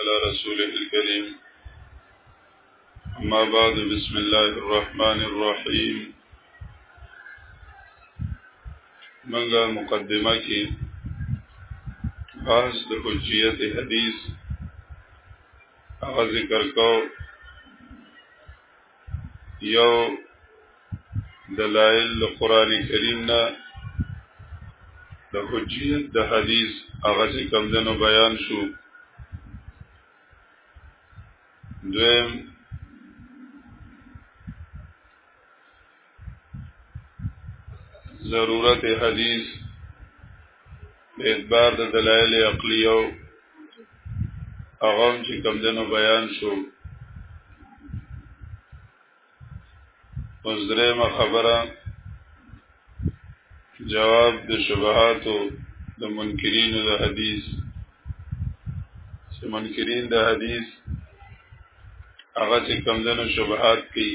على رسوله الكريم أما بعد بسم الله الرحمن الرحيم منګه مقدمه کې بحث د حجیت حدیث هغه ذکر کو یو دلائل قرآن کریم نه د حجیت د حدیث هغه چې کم دنو بیان شو دویم ضرورت حدیث په اعتبار د دلایل عقلیو هغه چې کم دنو بیان شو وزره ما خبره جواب د شبهاتو د منکرین د حدیث چې منکرین د حدیث هغه چې کم دنو شبهات کوي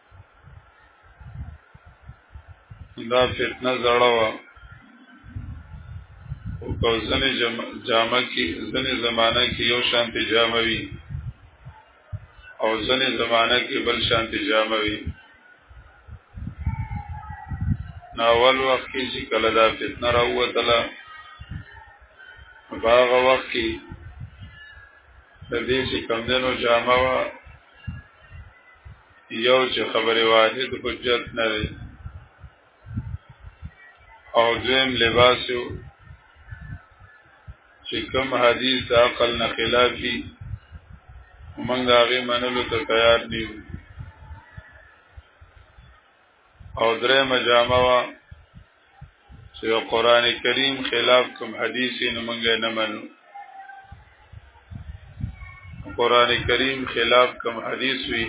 دا فتنه زړه وا او کو ځنې جامه کې ځنې زمانہ کې یو شانتي جامه وي او ځنې زمانہ کې بل شانتي جامه وي نو اول وخت کې چې کله دا فتنه راووتله په هغه وخت کې د دې چې کمدنو جامه وه یو چې خبره واحد حجت نه دی او دویم لباس یو چې کوم حدیث د عقل نه خلافي موږ دا غي منلو ته تیار نیو او درې مجامه وا چې قران کریم خلاف کوم حدیث نه مونږه نه منو قران کریم خلاف کوم حدیث وی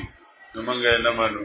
نه مونږه نه منو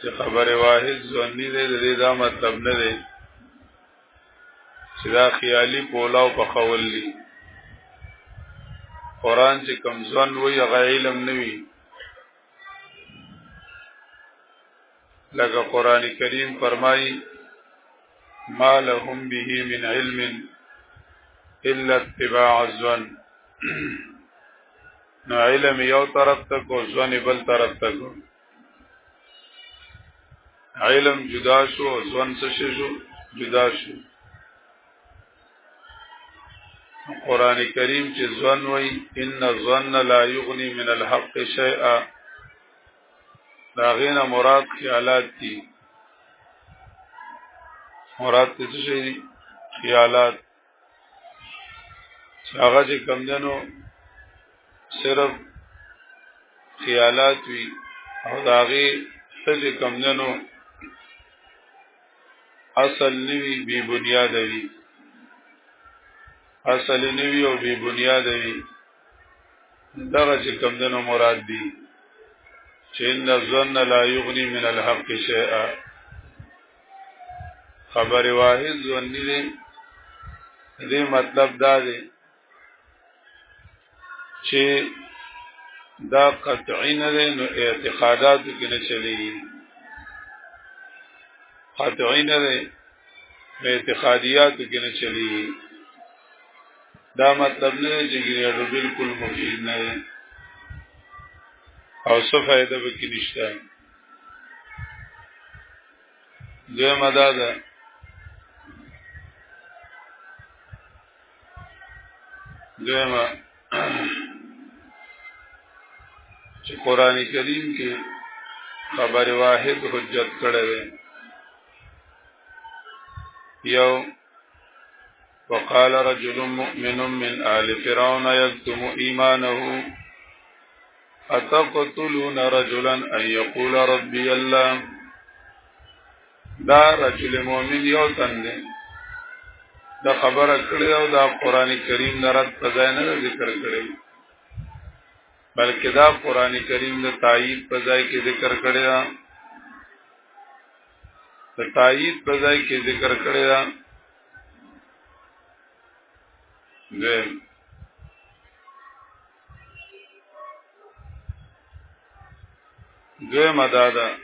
چې خبر واحد ځونی دی د دې دا مطلب نه دی چې دا خیالي پولاو په خول دی قران چې کم ځون وي هغه علم نه وي لکه قران کریم فرمایي ما لهم به من علم الا اتباع الظن نو علم یو طرف ته کو ځوان بل طرف ته کو علم جدا شو ځوان څه شو جدا شو قران کریم چې ځوان وای ان ظن لا یغنی من الحق شیئا دا غینه مراد خیالات دي مراد څه شي خیالات هغه چې کم دنو صرف خیالات وی او داغه سجه کم دنو اصل نوی بی بنیاد وی اصل نوی او بی بنیاد وی دغه چې کم دنو مراد دی چې ان الظن لا یغنی من الحق شیئا خبر واحد ځونی دی دې مطلب دا دی چې دا قطعی نه دی نو اعتقادات کې نه چلیږي قطعی نه دی نو اعتقادیات کې نه چلیږي دا مطلب نه دی چې ګریډ بالکل مفید نه دی او څه فائدہ به کې نشته دوی مدا ده دوی ما چې قران کریم کې خبر واحد حجت کړه وي یو وقال رجل مؤمن من آل فرعون يكتم إيمانه اتقتلون رجلا ان يقول ربي الله دا رجل مؤمن یو تن دی دا خبره کړې او دا قران کریم نه رد په ځای نه ذکر کړې بلکې دا قران کریم د تایید په ځای کې ذکر کړی دا د تایید په ځای کې ذکر کړی دا دویم دوی مدادا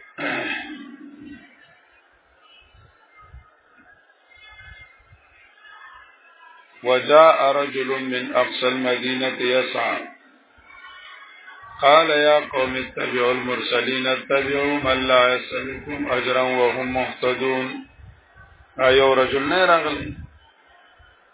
وجاء رجل من اقصى المدينة يسعى قال يا قوم اتبعوا المرسلين اتبعوا من لا يسألكم اجرا وهم مهتدون ايو رجل نيرغل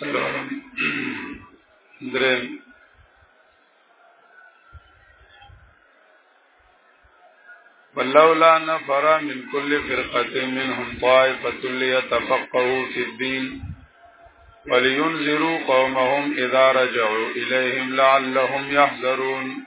صلی الله علیه وسلم ولولا نفر من كل فرقة منهم طائفة ليتفقهوا في الدين ولينذروا قومهم إذا رجعوا إليهم لعلهم يحذرون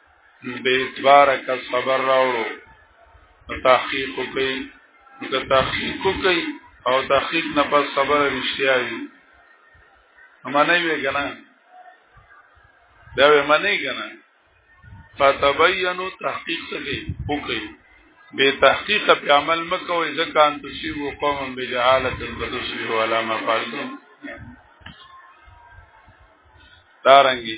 به بارک صبر راوړو تحقیق کوي که تحقیق کوي او تحقیق نه پس صبر رښتیا وي معنی وی کنه دا وی معنی کنه فتبینوا تحقیق کوي کوي به تحقیق په عمل مکوې ځکه ان تصيبو قوم بجهالت بتصيبو علامه فعلتم دارنګي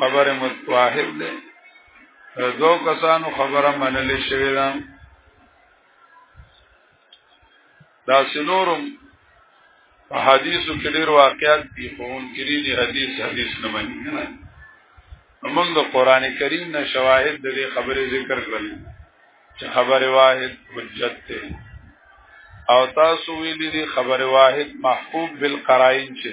خبره متواهب ده دو کسانو خبره منل شوې ده دا سنورم په حدیثو کې ډېر واقعات دي خو منکري دي حدیث حدیث نه مني موږ د قران کریم نه شواهد د دې خبرې ذکر کړل چې خبر واحد حجت ده او تاسو ویلي دي خبر واحد محبوب بالقرائن چې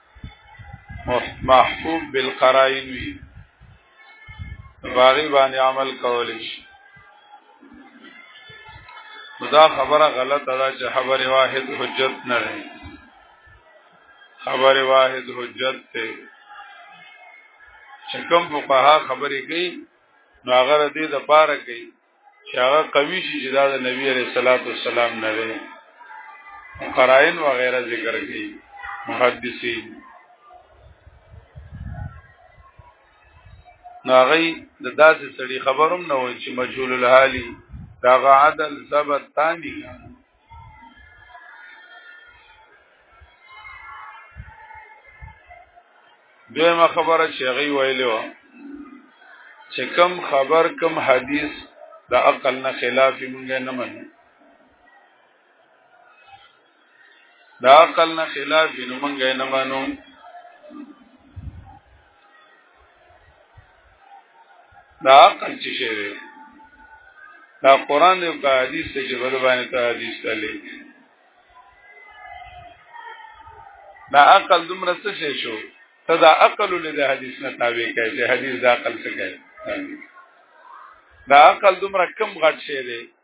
محکوم بالقرائن وی باغی باندې عمل کول شي دا خبره غلطه ده چې خبره واحد حجت نه ده خبره واحد حجت ته چې کوم فقها خبرې کوي نو هغه دې د پاره کوي چې هغه قوي شي چې دا د نبی عليه الصلاه والسلام نه دی قرائن و غیره ذکر کړي محدثین ناغي د داسې سړي خبروم نه وای چې مجهول الحالي دا عدل ثبت تاني دویمه خبره چې هغه ویلې و چې کم خبر کم حدیث د عقل نه خلاف مونږ نه منو د عقل نه خلاف مونږ نه منو دا عقل چې شی دی دا قران دی او که حدیث دی چې بل باندې ته حدیث تللی دا عقل دومره څه شی شو ته دا عقل له د حدیث نه تابع کوي چې حدیث دا عقل څه کوي دا عقل دومره کم غټ شی دی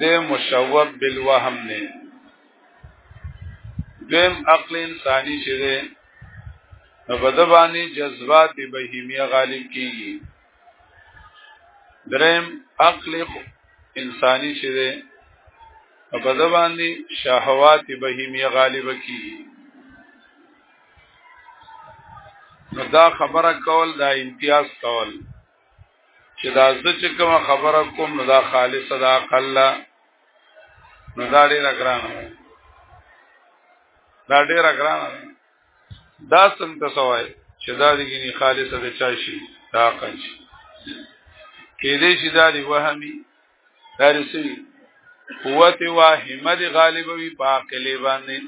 د مشوب بالوهم نه دیم عقل انساني چې ده نو په د باندې جذبات بهیمیه غالب کیږي دریم عقل انساني چې ده په د باندې شهوات بهیمیه غالب کیږي نو دا خبره کول دا امتیاز کول چې دا زه چې کوم خبره کوم نو دا خالص دا عقل نو دا ډیر اګران دا ډیر اګران دا څنګه سوای چې دا دګنی خالص د چا شي دا عقل شي کې دې شي دا دی وهمي دا رسي قوت واهمه دی غالب وي په عقل باندې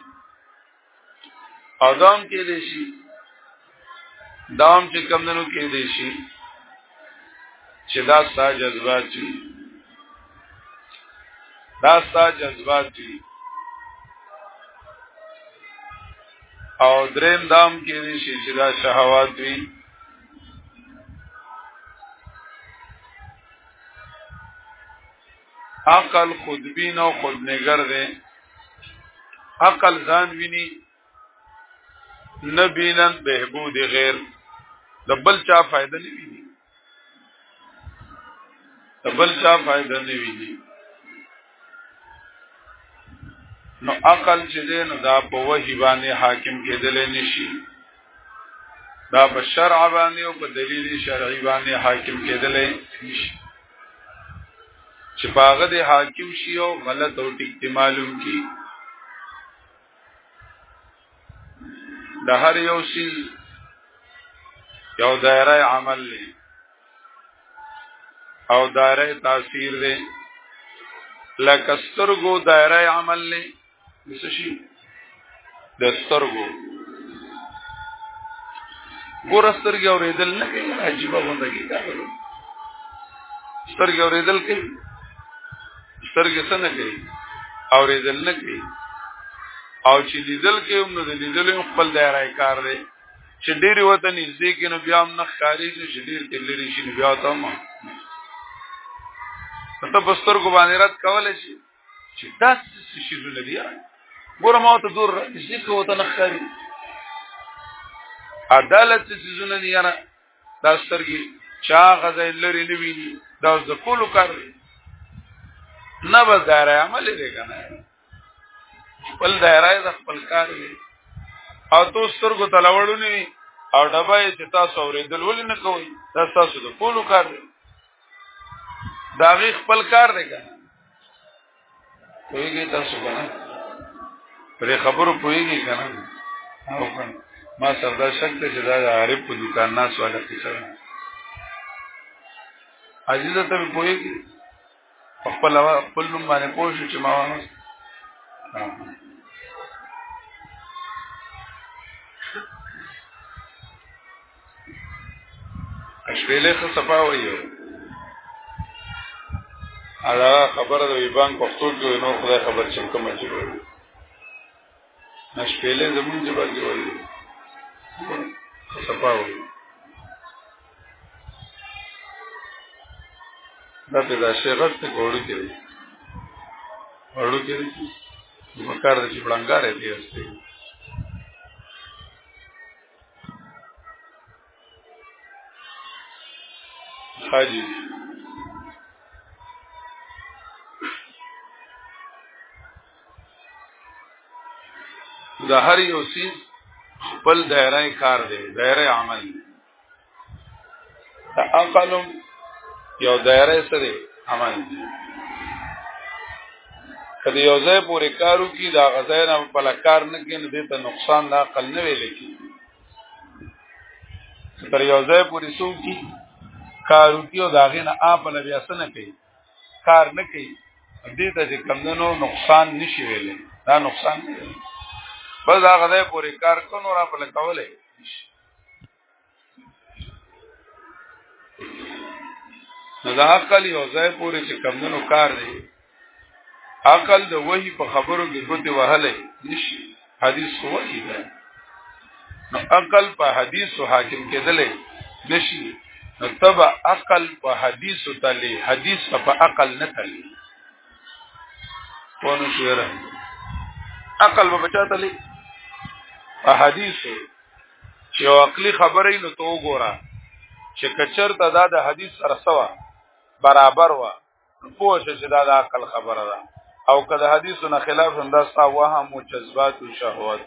اعظم کې دي شي دام چې کمندونو کې دي شي چې دا ستا جذبات دي دا ستا جذبات دي او دریم دام کې دي شي چې دا شهوات دي عقل خودبین او خودنګر دی عقل ځان ویني نبیلن بهبود غیر د بل چا فائدہ نه ویني د بل چا فائدہ نه ویني نو عقل چې دی نو دا په وحی باندې حاکم کېدل نشي دا په شرع باندې او په دلیل شرعي باندې حاکم کېدل نشي چې پاغه د حاکم شي او غلط او ټیک معلوم کی د هر یو شي یو دایره عمل دی او دایره تاثیر دی لکه سترګو دایره عمل دی څه شي د سترګو ګور سترګې اورېدل نه کوي عجیب غونډه کې سترګې اورېدل کوي سترګې څنګه کوي او ریدل نه کوي او چې لیدل کې هم نو لیدل هم خپل دایره کار دی چې ډېر وته نږدې کې نو بیا هم نه ښکاری چې ډېر کې لري شي بیا ته ما ته بستر کو باندې رات کول شي چې داس شي لري ګوره ما ته دور نږدې کې وته نه ښکاری عدالت چې زونه نه یاره دا سترګې چا غزې لري نه ویني دا اوس د کولو کار دی نه بس دایره عمل دی کنه خپل دایره د خپل کار دی او تو سترګو تلوړو نه او ډبه چې تاسو اورېدل ولې نه کوي دا تاسو د کولو کار دی دا غي خپل کار دی کنه پوهیږي تاسو کنه پرې خبرو پوهیږي کنه او کنه ما سردا شک ته چې دا عارف په دکان ناس والا کیسه عزیزه ته پوهیږي خپل خپل نوم باندې پوه شو چې ما وانه اشویلې څه صفا وایو ادا خبره د ویبان پښتو کې نو خدای خبر چې کوم چې وایي اشویلې زمونږ دی باندې وایي صفا وایي دا په داسې غږ ته ګورو کې ورو کې مکار د چې بلنګارې دی استي حاجی د هر یو سیز خپل دایره کار دی دایره عمل دی تأقلم یو دایره سره عمل دی کله یو ځای پورې کارو کې دا غځای نه په لکار نه کې نه دې ته نقصان دا عقل نه ویل کی تر یو ځای پورې سو کی کارو کې او دا غې نه اپ نه بیا سن کوي کار نه کوي دې ته چې کمندونو نقصان نشي ویل دا نقصان نه بس دا غځای پورې کار کو نو را په لکولې نو دا عقل یو ځای پورې چې کمونو کار دی عقل د وحی په خبرو کې ګوتې وهلې نشي حدیث خو وحی ده نو عقل په حدیث حاکم کېدلې نشي نو تبع عقل په حدیث تلې حدیث په عقل نه تلې پونه شوره عقل په بچا تلې په حدیث یو عقلی خبرې نو تو ګورا چې کچر ته دا د حدیث سره سوا برابر و پوه شې چې دا د عقل خبره ده او که د حدیثو نه خلاف هم دا ستا وهم او جذبات او شهوات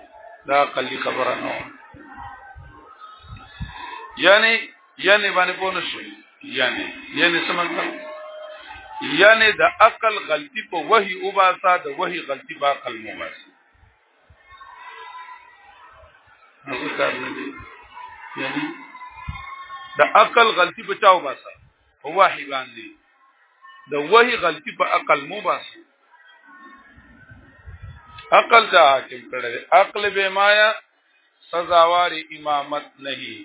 دا عقلی خبره نه یعنی یعنی باندې پوه نشو یعنی یعنی سمجھ یعنی د عقل غلطی په وਹੀ او باسا د وਹੀ غلطی په عقل مو باسا هغه کار نه دی یعنی د عقل غلطي بچاو باسه هو وحي باندې د وحي غلطي په عقل مو باسه عقل دا حاکم کړي عقل به مایا سزاواری امامت نہیں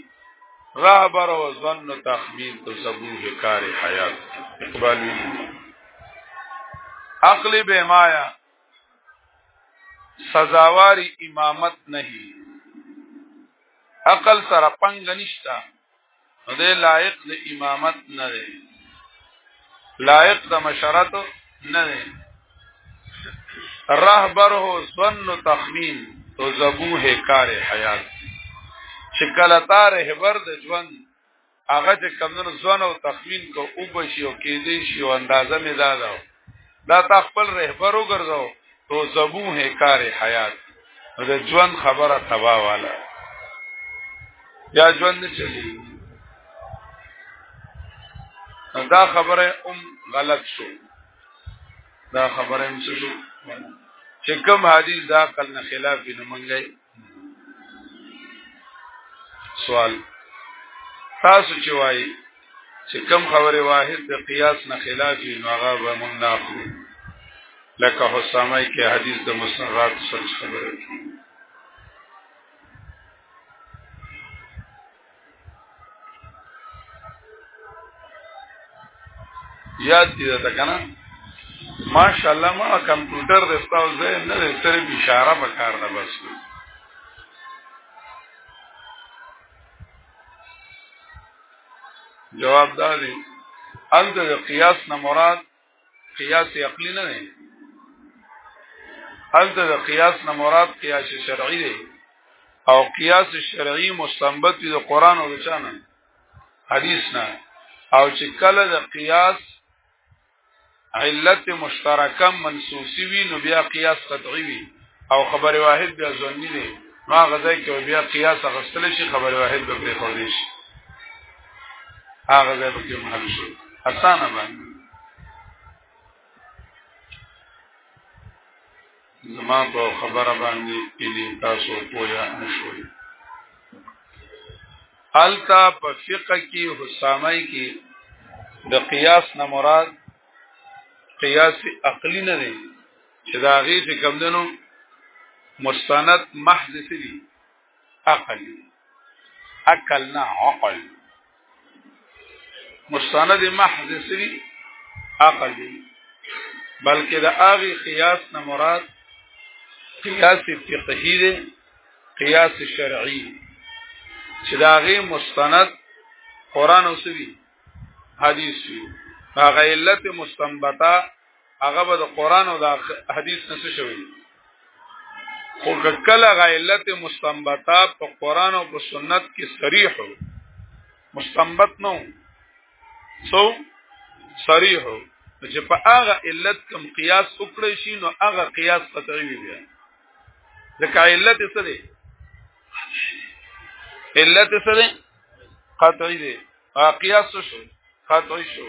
رهبر و ظن و تخمین تو سبوه کار حیات اقبالی عقل به مایا سزاواری امامت نه عقل سره پنګ نشتا نو دی لایق د امامت نه دی لایق د مشرت نه دی رهبر هو ظن تخمین تو زبوه کار حیات چې کله تا رهبر د ژوند هغه چې کمونو ځوان او تخمین کو او بشي او کې دې شي او اندازه مې دا دا دا تا خپل رهبر وګرځاو تو زبو هې کار حیات د ژوند خبره تبا والا یا ژوند چلی دا خبره ام غلط شو دا خبره هم شو چې کوم حدیث دا کله خلاف نه منګي سوال تاسو چې وایي چې کم خبره واحد د قیاس نه خلاف وي نو هغه به مونږ نه اخلو لکه حسامه کې حدیث د مسرات سره خبره کوي یاد دي دا کنه ماشاءالله ما کمپیوټر د استاو زه نه د صرف اشاره په کار ده بس جواب دادی انت د قیاس نه مراد قیاس عقلی نه دی هلته د قیاس نه مراد قیاس شرعي دی او قیاس شرعي مستنبط دی د قران او د چانه حدیث نه او چې کله د قیاس علت مشترکه منسوسی وی نو بیا قیاس قطعی وی او خبر واحد بیا ځنی دی ما غځای کې بیا قیاس غستل شي خبر واحد به پرې خوري شي هغه ځای کې مهال شي اسانه باندې زما په خبره باندې کلی تاسو پویا نشوي التا په فقہ کې حسامای کې د قیاس نه مراد قیاس عقلی نه دی چې دا غي چې کم دنو مستند محض سری عقل عقل نه عقل مستند محض سری عقل دی بلکې د هغه قیاس نه مراد قیاس فقهی دی قیاس شرعی چې دا غي مستند قران او سوي حدیث وي هغه علت مستنبطه هغه به د قران او د حدیث نه څه شوی خو کله غیلت مستنبطه په قران او په سنت کې صریح مستنبط نو سو صریح چې په هغه علت کم قیاس وکړی شي نو هغه قیاس قطعی وي ځکه علت څه دی علت څه دی قطعی دی قیاس شو قطعی شو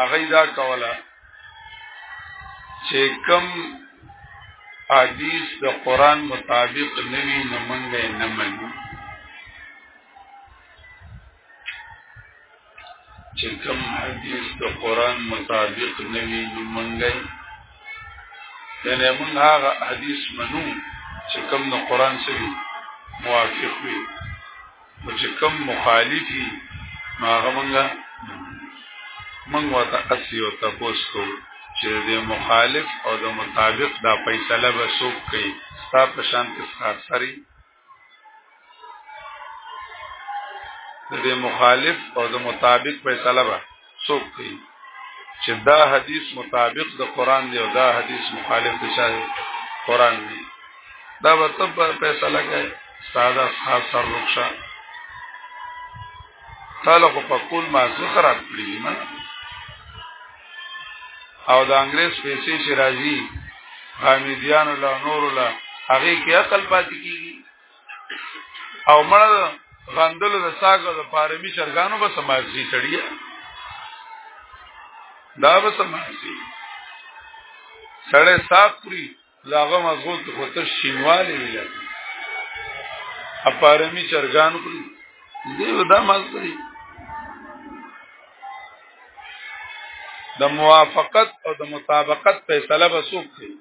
هغه دا کوله چې کم حدیث د قران مطابق نوی نه منګه نه منو چې کم حدیث د قران مطابق نوی نه منګه یعنی موږ هغه حدیث منو چې کم د قران سره موافق وي او چې کوم مخالفي هغه مونږه مونږ وته اسی او تاسو کو چې د مخالف او د مطابق دا فیصله به څوک کوي ستا په شان کې ساري د مخالف او د مطابق فیصله به څوک کوي چې دا حدیث مطابق د قران دی او دا حدیث مخالف دی چې قران دی دا به تب فیصله کوي ساده اصحاب سر رخصه تعالی خو په کول ما زه خراب کړی ما او د انګريز پیسې چې راځي حامیدیان الله نور الله هغه کې عقل پاتې کیږي او مړ غندل د ساګه د پارمی چرګانو به سماجی تړي دا به سماجی سړی صاف کړی لاغه مزغو ته خو تر شینواله ویل اپارمی چرګان کړی دی ودا مزغی د موافقت او د مطابقت فیصله به سوق کوي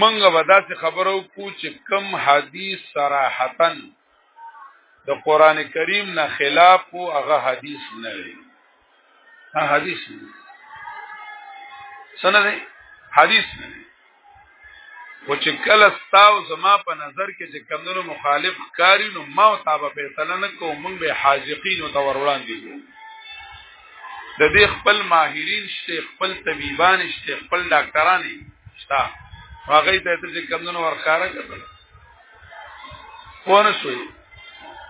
منګه ودا څه خبرو کو چې کم حدیث صراحتن د قران کریم نه خلاف او هغه حدیث نه وي حدیث نه سند حدیث نه او چې کله ستاو زما په نظر کې چې کمونو مخالف کاری نو ما او تابه فیصله نه کوم موږ به حاذقین او تور وړاندې کوو د دې خپل ماهرین شته خپل طبيبان شته خپل ډاکټران شته هغه ته چې کمونو ورخاره کړل پونه شوی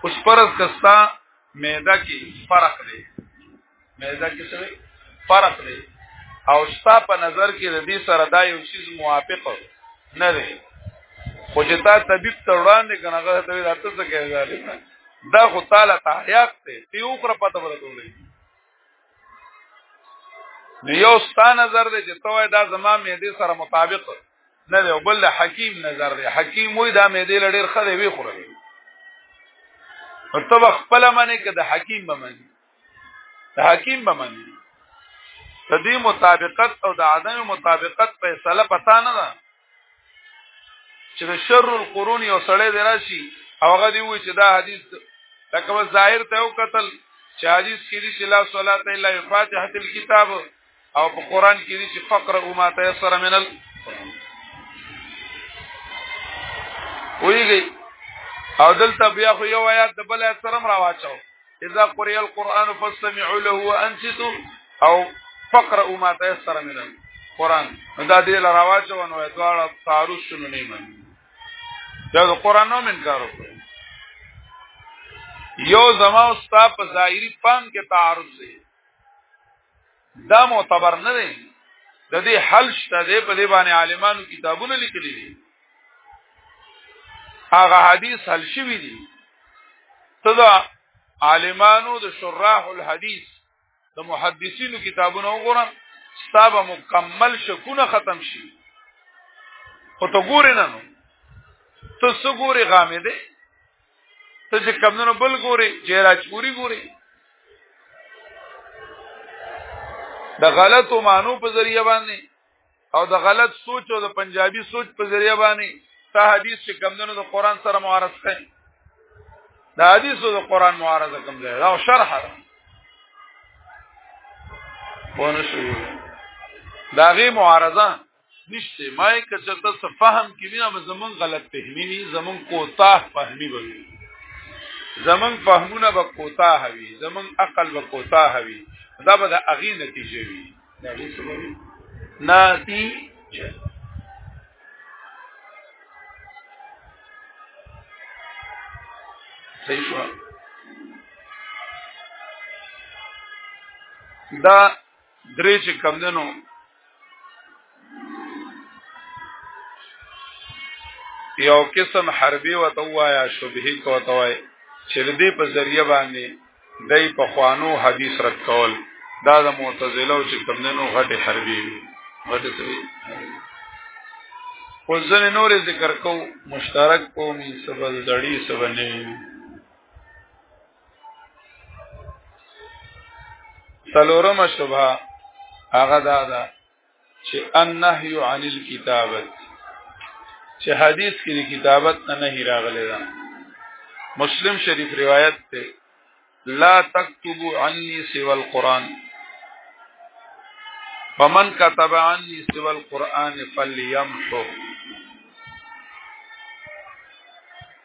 اوس پرز کستا معده کې فرق دی مېزه کې څه فرق دی او ستا په نظر کې د دې سره دا یو چیز موافق نه دی خو چې تا طبيب ته وړاندې کنه هغه ته راته څه کوي دا خو تعالی تحیات ته تی اوخره پته ورته ولې نو یو ستا نظر دی چې توای دا زما مې دې سره مطابق نه دی بل حکیم نظر دی حکیم وې دا مې دې لړې خره وی خوره نو ته خپل منې کې د حکیم به منې د حکیم به مني د دې مطابقت او د عدم مطابقت فیصله پتا نه ده چې د شر القرون یو سړی دی راشي او هغه دی وی چې دا حدیث لکه ظاهر ته یو قتل چې حدیث کې دي چې لا صلات الا فاتحه الكتاب او په قران کې دي چې فقره او ما تيسر من القران ویږي او دلته بیا خو یو آیات د بل آیات سره راواچاو اذا قرئ القران فاستمعوا له وانصتوا او فقرأوا ما تيسر من القران دا دې لراواچو نو دواړه تعارض شنو نه من دا قران نو من کارو یو زما او ستا په ظاهری پام کې تعارض دی دا معتبر نه دی د دې حل شته دی په دې باندې عالمانو کتابونه لیکلي دي هغه حدیث حل شوی دی تدا عالمانو د شراح الحدیث د محدثینو کتابونه وګورم ستابه مکمل شکونه ختم شي خو ته ګورې نه نو ته څه ګورې غامې دی ته چې کمونو بل ګوري جیراج پوری ګوري د غلطو مانو په ذریعہ باندې او د غلط سوچ او د پنجابي سوچ په ذریعہ باندې ته حدیث چې کمونو د قران سره معارض کوي د حدیث او د قران معارضه کوم دی دا شرح ده ونه شو داغي معارضه نشته ما یې کچرته څه فهم کې وینه به زمون غلط فهمي وي زمون کوتاه فهمي به وي زمون فهمونه به کوتاه وي زمون عقل به کوتاه وي دا به د اغي نتیجه وي دا دې څه وي نتیجه صحیح شو دا درې چې کم دنو یو قسم حربي وته وایا شبهه کوته وای چې دې په ذریعہ باندې دای په خوانو حدیث رد کول دا د معتزله او چې کم دنو غټه حربي غټه سوي خو ځنې نورې ذکر کو مشترک قومي سبل دړي سبنه سلورم شبهه هغه دا ده چې النهي عن الكتابه چې حدیث کې د کتابت نه نه راغلی ده مسلم شریف روایت ته لا تكتبوا عني سوى القران فمن كتب عني سوى القران فليمحو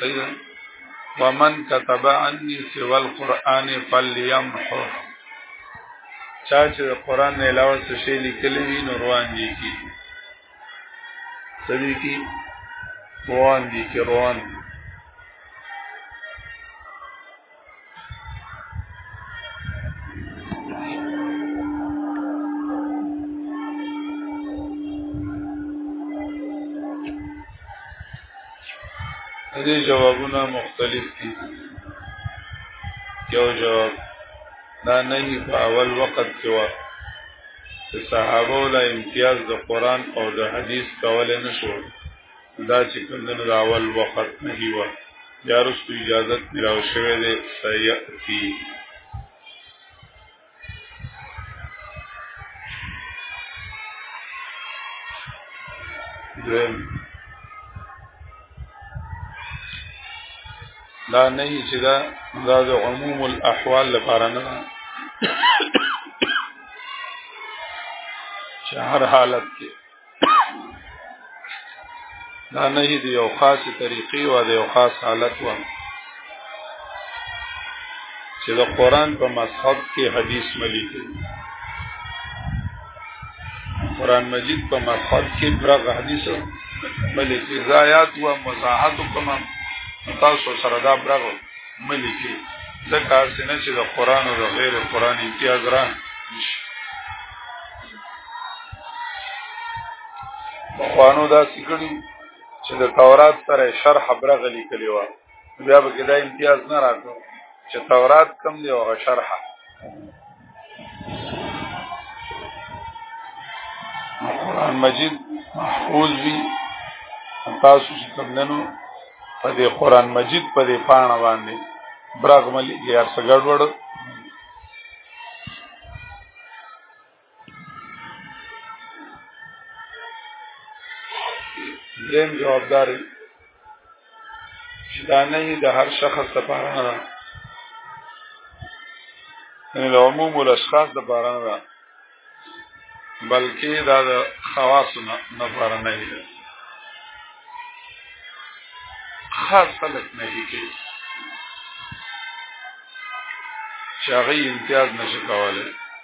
صحیح ده ومن كتب عني سوى القرآن فليمحو چا چې د قران نه علاوه څه شی لیکلی وي نو روان دي کی سړي کی روان دي کی روان دي دې جوابونه مختلف دي یو جواب دا نه په اول وخت کې و چې صحابه له امتیاز د قران او د حدیث کول نه شو دا چې کوم د اول وخت نه هیوا یا رسو اجازه ملاو شوه دې سیاتی درم دا نه چې دا دا د عموم الاحوال لپاره نه چې هر حالت کې دا نه دی یو خاصه طریقې او د یو خاص حالت و چې د قران په مصحف کې حدیث ملي دی قران مجید په مصحف کې برغ حدیث ملي کې زایات او مزاحت کوم تاسو سره دا برغ ملي کې ځکه چې نه چې د قران او غیر قران امتیاز را نشي خوانو دا سکړي چې د تورات سره شرح برغه لیکلی و بیا به دا امتیاز نه راکړو چې تورات کم دی او شرح قرآن مجید محفوظ وی تاسو چې کوم ننو په دې قرآن مجید په دې پاڼه باندې برغمل یې ارسګړ وړو دیم جوابداري چې دا نه د هر شخص لپاره نه ده یعنی د عموم الاشخاص لپاره نه ده بلکې دا د خواص نه لپاره نه ده خاص خلک نه دي کې چې هغه امتیاز نشي کولای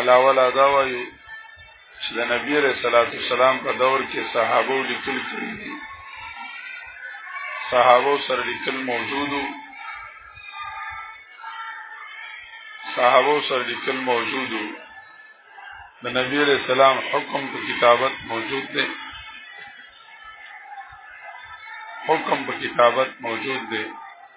علاوه لا دا وایو چې د نبی علیہ الصلوۃ والسلام په دور کې صحابه لیکل کړي دي صحابه سره لیکل موجودو صحابه سره لیکل موجودو د نبی علیہ السلام حکم په کتابت موجود دی حکم په کتابت موجود دی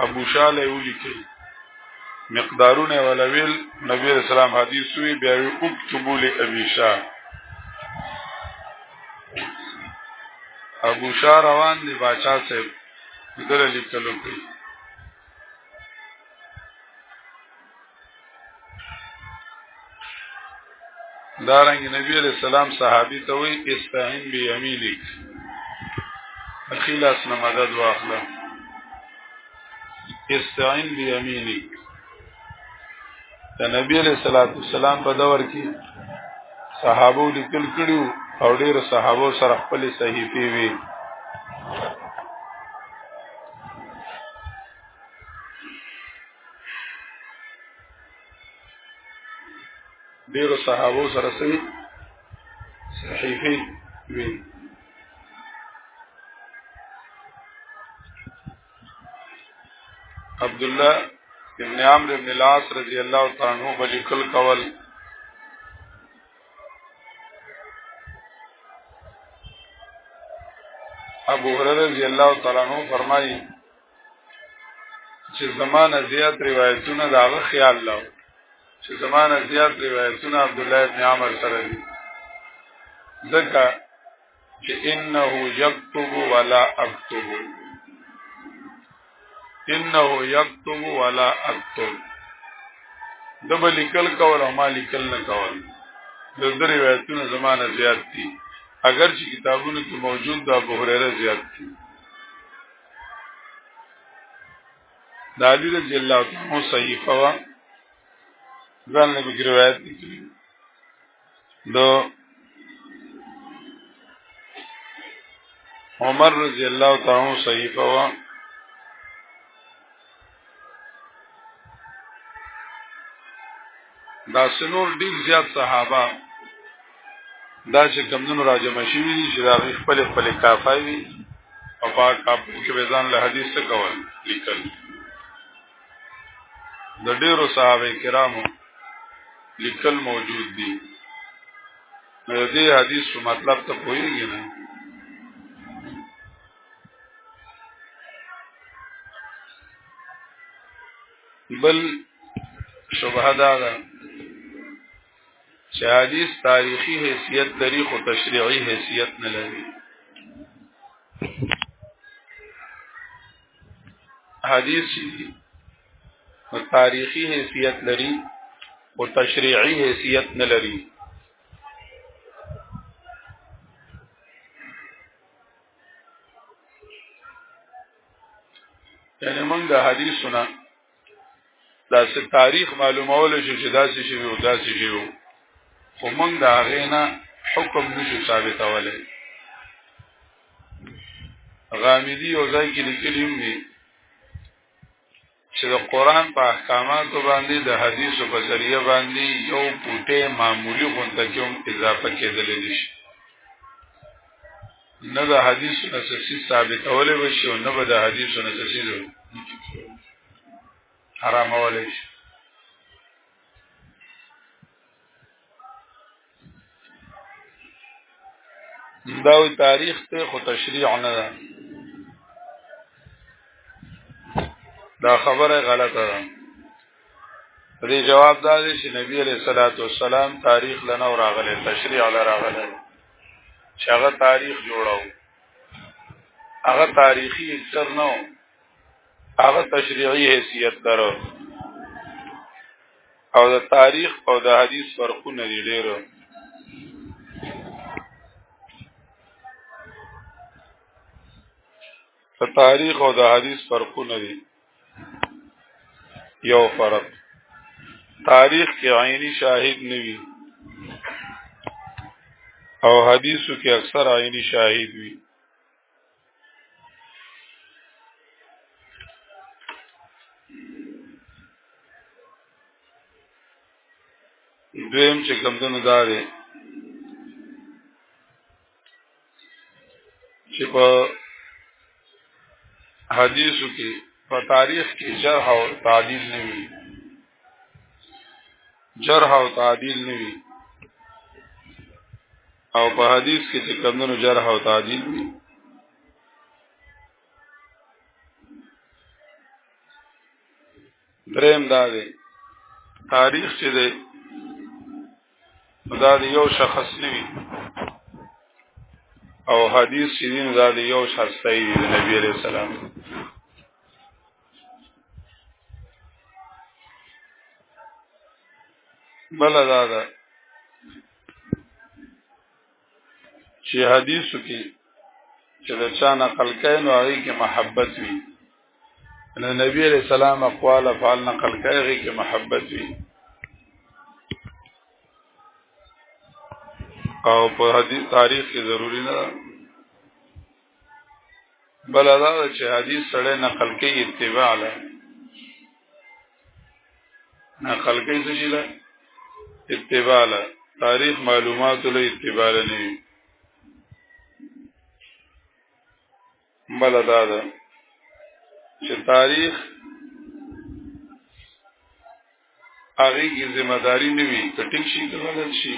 ابو شاله ولیکي مقدارونه ولویل نبی رسول الله حدیث وی بیا اكتبوا لابي شاه ابو شاه روان دی باچا صاحب دغه لیکلو کوي دارنګ نبی علیہ السلام صحابي ته وی استعين بيمينك اخلاص نه مدد واخله استعين بيمينك د نبی علیہ الصلوۃ والسلام په دور کې صحابو لیکل کړیو او ډیر صحابو سره خپل صحیفه وی ډیرو صحابه سره سوي صحیفه وی عبد الله ابن عمرو ابن العاص رضی الله تعالی عنہ بلیکل کول ابو هريره رضی الله تعالی عنہ فرمایي چې زمانه زیات روایتونه دا غو خیال لاو چې زمانه زیات روایتونه عبد الله ابن عمر سره دي ځکه چې انه یكتب ولا اكتب انه یكتب ولا اكتب دبل لیکل کول او ما لیکل نه کول د درې روایتونه زمانه زیات دي اگر چې کتابونو کې موجود د ابو هريره زیات دي د علی رضی الله عنه صحیفه وا ځان له روایت دي د عمر رضی الله تعالی صحیفه وا دا سنور ډیر زیات صحابه دا چې کمونو راجم شي وي چې دا خپل خپل کافای وي او پاک کاپ کې به ځان له حدیث څخه کول لیکل د ډیرو صحابه کرامو لیکل موجود دي نو دې حدیث مطلب ته پوهیږي نه بل شبهه دا ده چې حدیث تاریخي حیثیت لري خو تشریعي حیثیت نه لري حدیث تاریخي حیثیت لري او تشریعي حیثیت نه لري یعنی موږ د حدیثونه دا څه تاریخ معلومول شو چې دا څه شی او دا څه شی وو خو موږ دا غینا حکم نشو ثابتولای غامدی او ځای کې لیکلی هم دي چې د قران په احکاماتو باندې د حدیثو په ذریعہ باندې یو پټه معمولی غونډه کې هم اضافه کېدل دي نه د حدیث نسسی ثابتول وشي او نه د حدیث نسسی حرامول شي دا وی تاریخ ته خو تشریع نه ده دا خبره غلطه ده دې جواب دا دی چې نبی علیہ الصلوۃ والسلام تاریخ لنه راغله تشریع لنه راغله چې هغه تاریخ جوړاو هغه تاریخي اکثر نه هغه تشریعي حیثیت لرو او د تاریخ او د حدیث فرقونه دي ډیرو د تاریخ او د حدیث فرقونه دي یو فرق تاریخ کې عیني شاهد نوي او حدیثو کې اکثر عیني شاهد وي دویم چې کمدنو دا دی چې په حدیثو کې په تاریخ کې جرح او تعدیل نه وي جرح او تعدیل نه وي او په حدیث کې چې کمونو جرح او تعدیل وي دریم دا دی تاریخ چې دی دا دی یو شخص نیوی او حدیث چې دی دا دی یو شخص دی د نبی علیہ السلام بل دا ده چې حدیثو کې چې د چا نقل کین او هغه کې محبت وي نو نبی علیہ السلام اقوال افعال نقل کړي کې محبت وي او په حدیث تاریخ کې ضروری نه بل دا چې حدیث سره نقل کې اتباع له نقل کې څه شي له اتباع له تاریخ معلومات له اتباع نه وي بل دا ده چې تاریخ هغه کی ذمہ داری نه وي کټیک شي غلط شي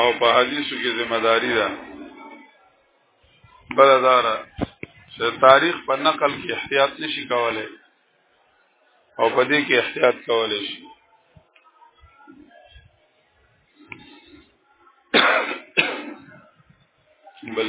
او په حدیثو کې ذمہ داری ده بلدار چې تاریخ په نقل کې احتیاط نشي کولای او په دې کې احتیاط کولای شي بل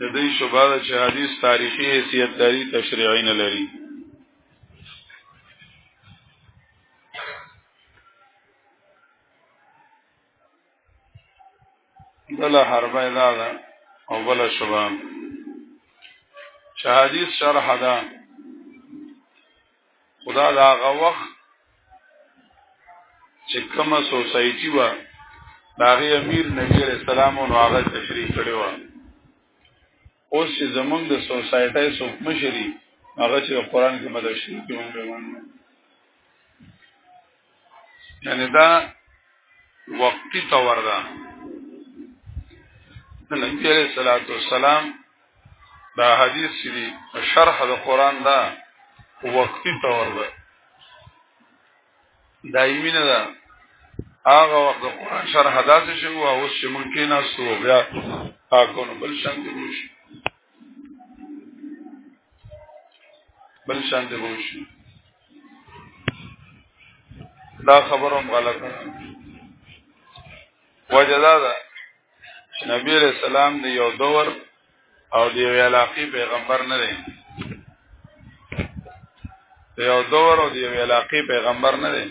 د دې شوبه د چې حدیث تاریخي حیثیت لري تشریعي نه لري بل حربه دا ده او بل شوبه چې حدیث شرح ده خدا دا هغه وخت چې کومه سوسایټي و داغه امیر نبی علیہ السلام او هغه تشریح کړی و اوس چې زمونږ د سوسایټي څوک مشري هغه چې قرآن کې مدشري کې مونږ ومنو یعنی دا وقتی طور دا نبی علیہ الصلوۃ والسلام دا حدیث چې دی شرح د قران دا وقتی طور دا دایمي نه دا هغه وخت د قران شرح داسې شو او اوس چې مونږ کې ناستو بیا هغه نو بل شان دی وشي بل شان دی وشي دا خبروم غلطه وجدا ده نبی علیہ السلام دی یو دور او دی یو علاقی پیغمبر نه دی دی یو دور او دی یو علاقی پیغمبر نه دی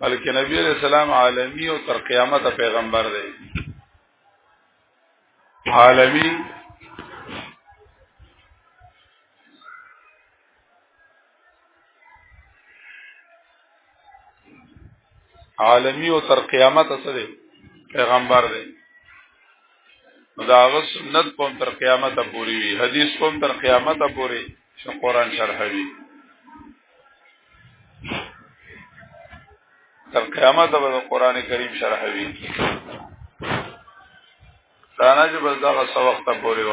بلکې نبی علیہ السلام عالمی او تر قیامت پیغمبر دی عالمی عالمی او تر قیامت سره پیغمبر دی دا غو سنت په تر قیامت پورې وی حدیث په تر قیامت پورې چې قران شرح وی تر قیامت به قران کریم شرح وی دا نه چې بس دا غو وخت پورې و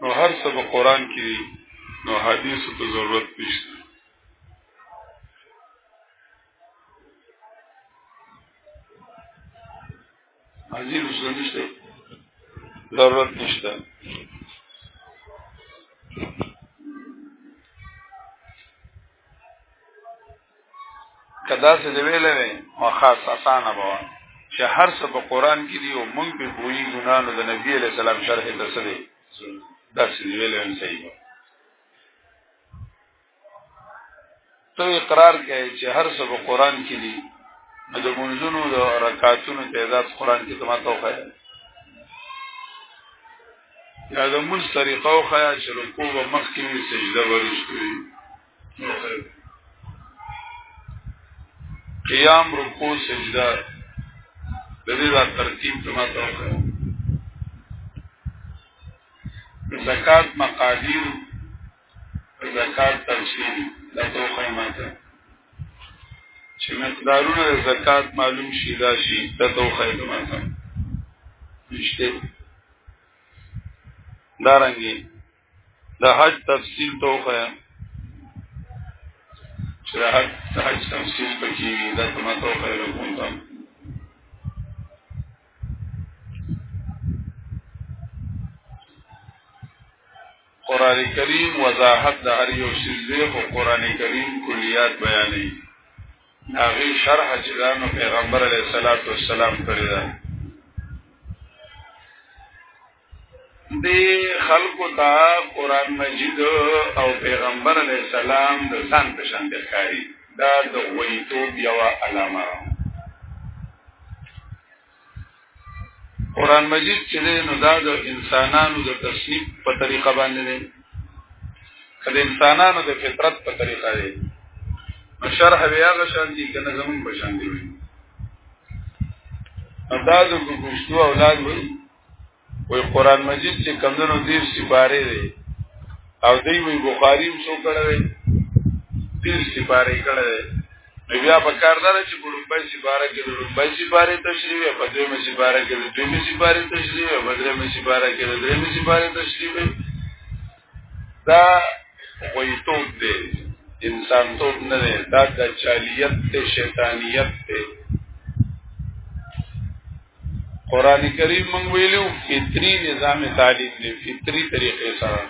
نو هر څه په قران کې دي نو حدیث ته ضرورت نشته عزیز رسول نشته ضرورت نشته کدا څه دی ویلې وي او خاص اسانه بوا چې هر څه په قران کې دی او مونږ په کوی ګنانو د نبی علی سلام شرح ته څه دی دا څه دی ویلې هم صحیح دی ته اقرار کوي چې هر څه په قران کې دی د منځونو د رکعاتونو تعداد قران کې تماته وخایي یا د مونږ طریقه خو یا چې رکوع به مخکې وي سجده ورشتوي قیام رکوع سجده د دې را ترتیب ته ما ته وکړه زکات مقادیر زکات تفصیل دا ته خو ما ته چې مقدارونه د زکات معلوم شي دا شي دا ته خو ما ته نشته دارنګي د حج تفصیل توخه چې د حج د حج تفصیل پکې د تمتو خیر کوم تم قران کریم وضاحت د هر یو شی دی او قران کریم کلیات بیانې هغه شرح چې د پیغمبر علیه الصلاۃ والسلام کړی دی د خلکو ته قران مجید او پیغمبر علی السلام د ځان په شان د ښکاری دا د غویتوب یو علامه قران مجید چې نو دا د انسانانو د تصنیف په طریقه باندې دی کله انسانانو د فطرت په طریقه دی نو شرح بیا غشان دي کنه زمون بشان دي دا د ګوشتو اولاد وي وی قران مجید چې کمندونو دیر سپاره دی او دی وی بخاری هم څو کړه دی دیر سپاره کړه دی نو بیا په کار دار چې ګړومبای سپاره کې ګړومبای سپاره تشریح په دې مې سپاره کې دې مې سپاره تشریح په دې مې سپاره کې دې مې سپاره تشریح دا غویتوب دی انسان توب نه دی دا دجالیت دی شیطانیت دی قران کریم مونږ ویلو فطری نظام تعلیم دی فطری طریقې سره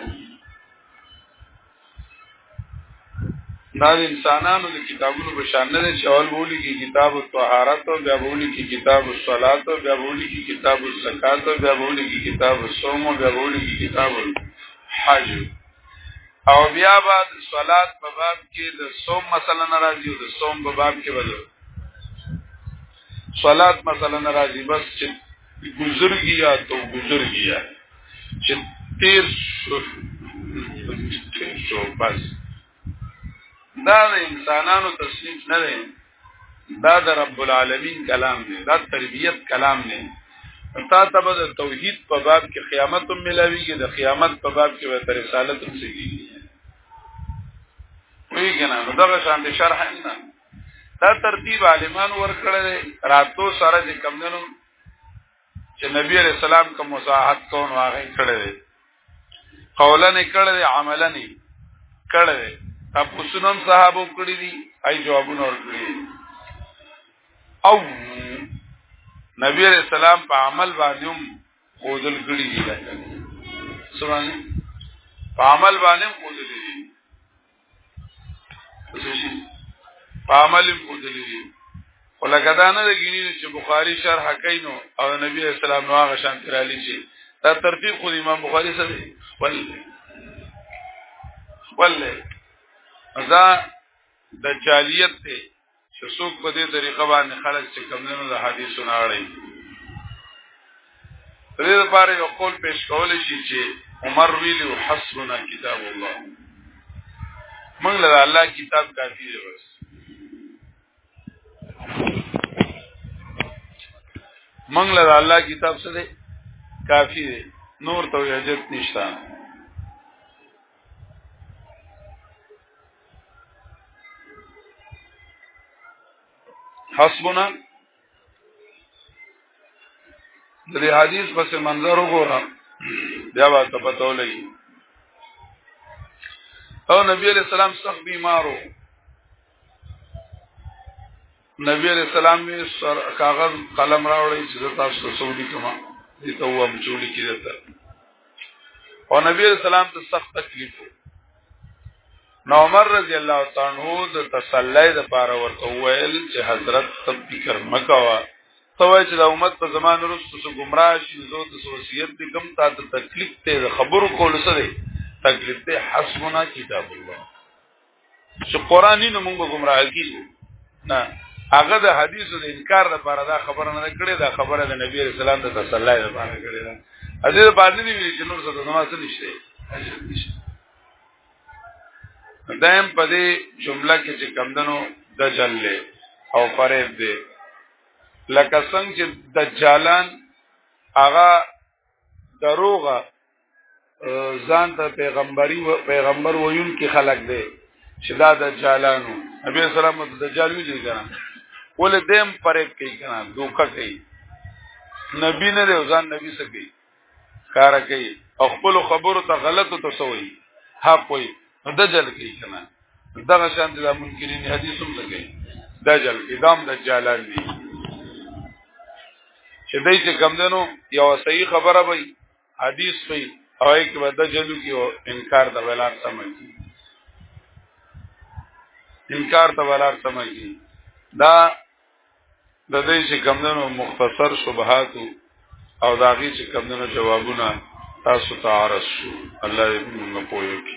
دا انسانانو د کتابونو په شان نه چې اول بولی کې کتاب الطهارت او بیا بولی کې کتاب الصلات او بیا بولی کې کتاب الزکات او بیا بولی کې کتاب الصوم او بیا بولی کې کتاب الحج او بیا بعد صلات په باب کې د صوم مثلا ناراضي او د صوم په باب کې وځو صلات مثلا راځي بس چې گزر گیا تو گزر گیا چې تیر شو تیر شو بس دا د انسانانو تصنیف نه دی دا د رب العالمین کلام دی دا تربیت کلام دی تا ته به د توحید په باب کې قیامت هم ملاویږي د قیامت په باب کې به تر رسالت هم سیږي وی کنه نو دغه شان دي شرح نه دا ترتیب عالمان ورکړل راتو سره چې کمندونو چې نبی علیہ السلام کوم مصاحت کون واغې کړل قولن کړل عملن کړل تاسو سنم صحابو کړی دي ای جوابونه ورکړي او نبی علیہ السلام په عمل باندې هم خودل کړی دي سبحان په عمل باندې خودل په عمل مودلې دي ولکه دا نه لګینی چې بخاری شرح کینو او نبی اسلام نو هغه شان ترالی شي دا ترتیب خو امام بخاری سره ول ول دا د جالیت ته چې څوک په دې طریقه باندې خلک چې کمونو د حدیثو نه اړي دې لپاره یو قول پیش کول شي چې عمر ویلو حسبنا کتاب الله موږ له الله کتاب کافی دی بس موږ له الله کتاب سره کافی دی نور توجیه نشته حسبنا د دې حدیث پس منظر وګورم بیا به ته پته ولګي او نبی علیہ السلام سخت بیمارو نبی علیہ السلام می سر کاغذ قلم راوړی چې تاسو ته سعودي کما دې ته و مچولي کې دته او نبی علیہ السلام ته سخت تکلیف نو عمر رضی الله تعالی عنہ د تسلی د پاره ورته ویل چې حضرت تب فکر مکوا توای چې د امت په زمانه وروسته څو گمراه شي زو د وصیت دې کم تا ته تکلیف ته خبرو کول سره تکلیف ته حسبنا کتاب الله چې قران نه موږ گمراه کیږو نه هغه د حدیثو د انکار لپاره دا خبره نه کړې دا خبره د نبی رسول الله د تسلی لپاره کړې ده حدیث باندې دی ویل چې نور څه د نماز نشته دایم په دې جمله کې چې کمندنو د جلې او فریب دی لکه څنګه چې دجالان هغه دروغه ځان ته پیغمبري و پیغمبر ویون کې خلق دی چې دا د جالانو نبی اسلام د دجال وی دی کنه ولې دیم پرې کوي کنه دوکه کوي نبی نه دی ځان نبی سکی کار کوي او خپل خبرو ته غلط او تسوي حق وي دجل کوي کنه دغه شان د منکرین حدیث هم لګي دجل ادام دجالان دي چې دای چې کم دنو یو صحیح خبره وي حدیث وی او کې به دجلو کې انکار د ولار سمجي انکار د ولار سمجي دا د دې چې کمندونو مختصر شبهات او داغي چې کمندونو جوابونه تاسو ته عرض شو الله دې موږ پوهیږي